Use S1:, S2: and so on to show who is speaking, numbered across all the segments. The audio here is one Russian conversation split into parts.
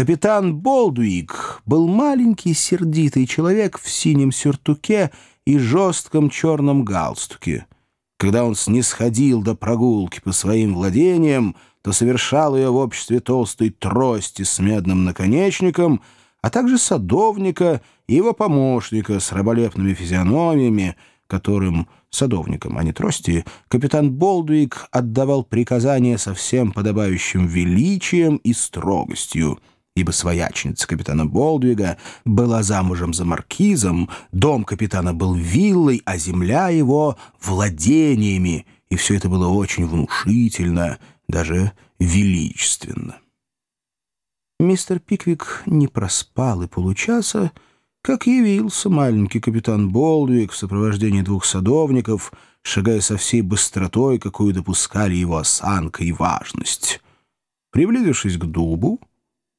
S1: Капитан Болдуик был маленький сердитый человек в синем сюртуке и жестком черном галстуке. Когда он снисходил до прогулки по своим владениям, то совершал ее в обществе толстой трости с медным наконечником, а также садовника и его помощника с раболепными физиономиями, которым, садовникам, а не трости, капитан Болдуик отдавал приказания со всем подобающим величием и строгостью — ибо своячница капитана Болдвига была замужем за маркизом, дом капитана был виллой, а земля его — владениями, и все это было очень внушительно, даже величественно. Мистер Пиквик не проспал и получаса, как явился маленький капитан Болдвиг в сопровождении двух садовников, шагая со всей быстротой, какую допускали его осанка и важность. Приблизившись к дубу,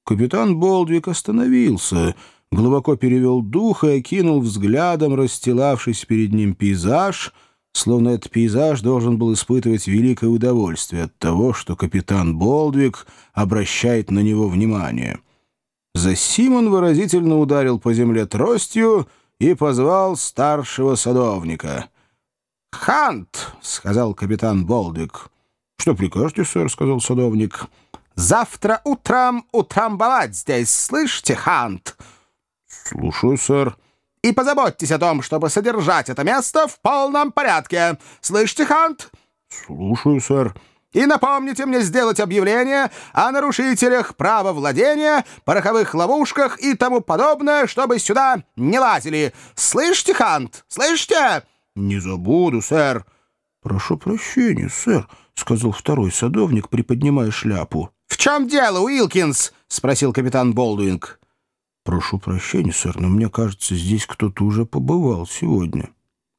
S1: Капитан Болдвик остановился, глубоко перевел дух и окинул взглядом расстилавшись перед ним пейзаж, словно этот пейзаж должен был испытывать великое удовольствие от того, что капитан Болдвик обращает на него внимание. За Симон выразительно ударил по земле тростью и позвал старшего садовника. «Хант!» — сказал капитан Болдвик. «Что прикажете, сэр?» — сказал садовник. Завтра утром утрамбовать здесь, слышите, Хант?»
S2: «Слушаю, сэр».
S1: «И позаботьтесь о том, чтобы содержать это место в полном порядке. Слышите, Хант?»
S2: «Слушаю, сэр».
S1: «И напомните мне сделать объявление о нарушителях права владения, пороховых ловушках и тому подобное, чтобы сюда не лазили. Слышите, Хант? Слышите?»
S2: «Не забуду, сэр».
S1: «Прошу прощения, сэр», — сказал второй садовник, приподнимая шляпу. «В чем дело, Уилкинс?» — спросил капитан Болдуинг.
S2: «Прошу прощения, сэр, но мне кажется, здесь кто-то уже побывал сегодня».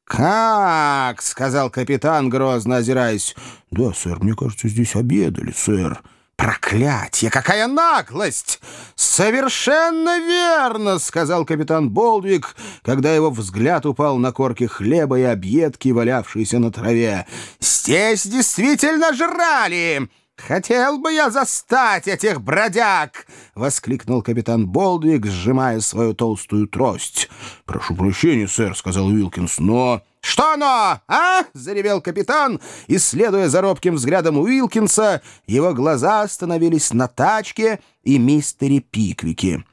S1: «Как?» — сказал капитан, грозно озираясь.
S2: «Да, сэр, мне кажется, здесь обедали, сэр».
S1: «Проклятье! Какая наглость!» «Совершенно верно!» — сказал капитан Болдвик, когда его взгляд упал на корки хлеба и объедки, валявшиеся на траве. «Здесь действительно жрали!» «Хотел бы я застать этих бродяг!» — воскликнул капитан Болдвик, сжимая свою толстую трость.
S2: «Прошу прощения, сэр», — сказал Уилкинс, — «но...»
S1: «Что но, а?» — заревел капитан, и, следуя за робким взглядом Уилкинса, его глаза остановились на тачке и мистере Пиквике.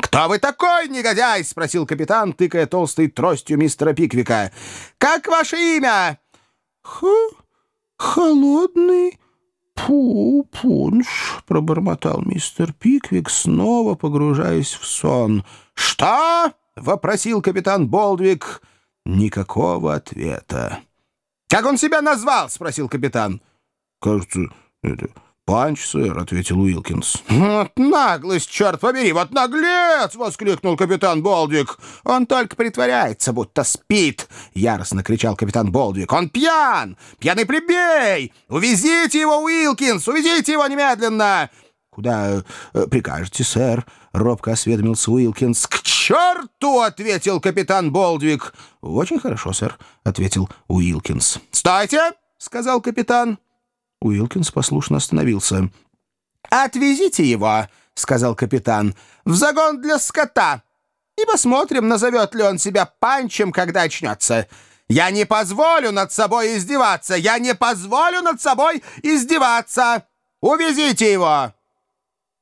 S1: «Кто вы такой, негодяй?» — спросил капитан, тыкая толстой тростью мистера Пиквика. «Как ваше имя?»
S3: «Х... холодный «Пу, пунш!» — пробормотал мистер Пиквик, снова погружаясь в сон.
S1: «Что?» — вопросил капитан Болдвик. Никакого ответа. «Как он себя назвал?» — спросил капитан.
S2: «Кажется, это «Панч, сэр», — ответил Уилкинс.
S1: «Вот наглость, черт побери! Вот наглец!» — воскликнул капитан Болдвик. «Он только притворяется, будто спит!» — яростно кричал капитан Болдвик. «Он пьян! Пьяный плебей! Увезите его, Уилкинс! Увезите его немедленно!» «Куда э, прикажете, сэр?» — робко осведомился Уилкинс. «К черту!» — ответил капитан Болдвик. «Очень хорошо, сэр», — ответил Уилкинс. «Стойте!» — сказал капитан.
S3: Уилкинс послушно остановился.
S1: «Отвезите его», — сказал капитан, — «в загон для скота, и посмотрим, назовет ли он себя панчем, когда очнется. Я не позволю над собой издеваться! Я не позволю над собой издеваться! Увезите его!»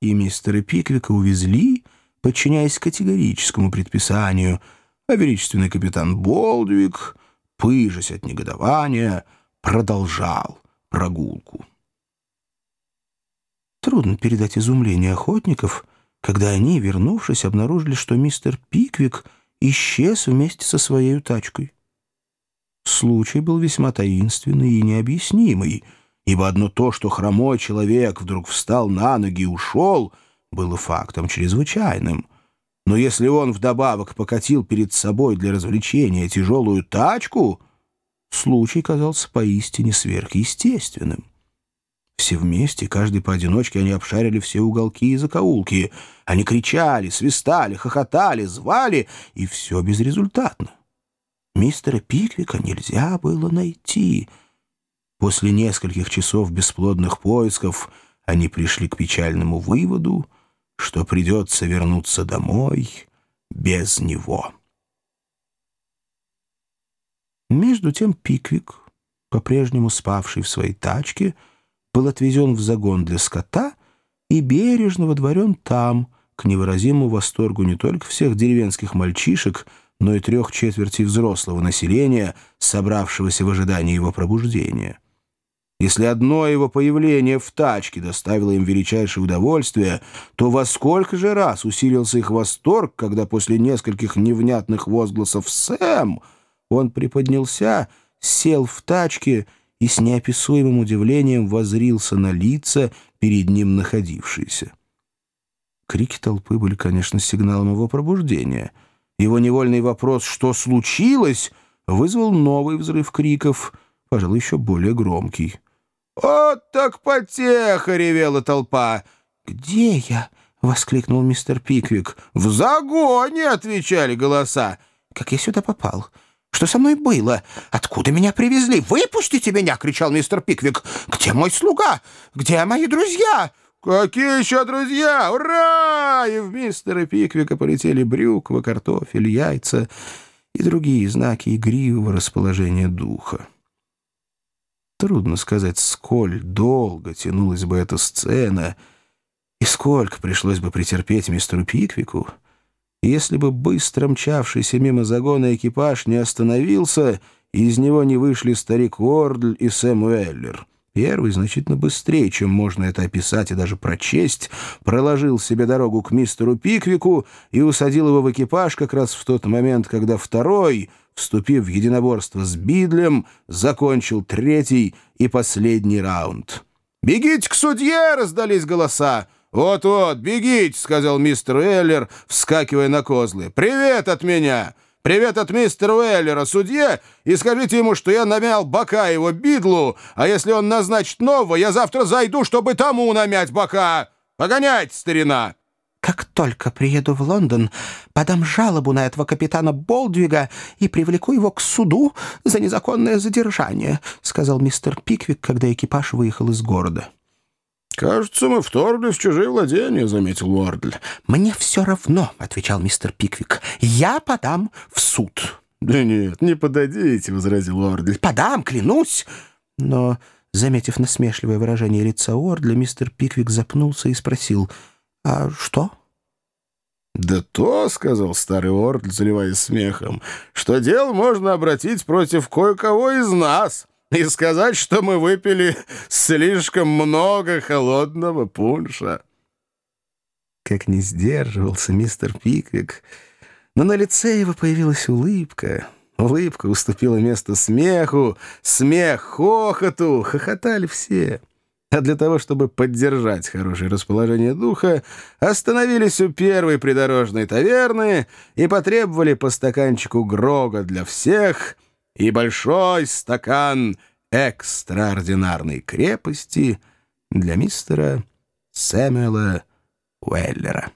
S3: И мистера Пиквика увезли, подчиняясь категорическому предписанию, а величественный капитан Болдвик, пыжась от негодования, продолжал прогулку. Трудно передать изумление охотников, когда они, вернувшись, обнаружили, что мистер Пиквик исчез вместе со своей тачкой. Случай был весьма таинственный и необъяснимый, ибо одно то, что хромой человек вдруг встал на ноги и ушел, было фактом чрезвычайным. Но если он вдобавок покатил перед собой для развлечения тяжелую тачку — случай казался поистине сверхъестественным. Все вместе, каждый поодиночке, они обшарили все уголки и закоулки. Они кричали, свистали, хохотали, звали, и все безрезультатно. Мистера Пиквика нельзя было найти. После нескольких часов бесплодных поисков они пришли к печальному выводу,
S1: что придется вернуться домой без него.
S3: Между тем Пиквик, по-прежнему спавший в своей тачке, был отвезен в загон для скота и бережно водворен там, к невыразимому восторгу не только всех деревенских мальчишек, но и трех четвертей взрослого населения, собравшегося в ожидании его пробуждения. Если одно его появление в тачке доставило им величайшее удовольствие, то во сколько же раз усилился их восторг, когда после нескольких невнятных возгласов «Сэм!» Он приподнялся, сел в тачке и с неописуемым удивлением возрился на лица, перед ним находившиеся. Крики толпы были, конечно, сигналом его пробуждения. Его невольный вопрос «Что случилось?» вызвал новый взрыв криков, пожалуй, еще более громкий.
S1: «Вот так потеха!» — ревела толпа.
S3: «Где я?» — воскликнул мистер Пиквик.
S1: «В загоне!» — отвечали голоса.
S3: «Как я сюда попал?» Что со мной было? Откуда меня привезли? Выпустите меня!» — кричал мистер Пиквик. «Где мой слуга? Где мои друзья?»
S1: «Какие еще друзья? Ура!» И в мистера Пиквика полетели брюква, картофель, яйца и другие знаки игривого расположения духа. Трудно сказать, сколь долго тянулась бы эта сцена и сколько пришлось бы претерпеть мистеру Пиквику, если бы быстро мчавшийся мимо загона экипаж не остановился, и из него не вышли старик Уордль и Сэм Уэллер. Первый значительно быстрее, чем можно это описать и даже прочесть, проложил себе дорогу к мистеру Пиквику и усадил его в экипаж как раз в тот момент, когда второй, вступив в единоборство с Бидлем, закончил третий и последний раунд. «Бегите к судье!» — раздались голоса. «Вот-вот, бегите!» — сказал мистер Уэллер, вскакивая на козлы. «Привет от меня! Привет от мистера Уэллера, судье, и скажите ему, что я намял бока его бидлу, а если он назначит нового, я завтра зайду, чтобы тому намять бока! Погонять, старина!»
S3: «Как только приеду в Лондон, подам жалобу на этого капитана Болдвига и привлеку его к суду за незаконное задержание», — сказал мистер Пиквик, когда экипаж выехал из города.
S1: «Кажется, мы вторглись в чужие владения», — заметил Уордль.
S3: «Мне все равно», — отвечал мистер Пиквик. «Я подам в суд».
S1: «Да нет, не подадите», — возразил Уордль.
S3: «Подам, клянусь». Но, заметив насмешливое выражение лица Уордля, мистер Пиквик запнулся и спросил, «А что?»
S1: «Да то», — сказал старый Уордль, заливаясь смехом, «что дело можно обратить против кое-кого из нас» и сказать, что мы выпили слишком много холодного пунша.
S3: Как не сдерживался мистер Пиквик, но на лице его появилась улыбка. Улыбка уступила место смеху, смех хохоту, хохотали все. А для того, чтобы поддержать хорошее расположение духа, остановились у первой придорожной таверны и потребовали по стаканчику Грога для всех — и большой стакан экстраординарной крепости для мистера Сэмюэла Уэллера.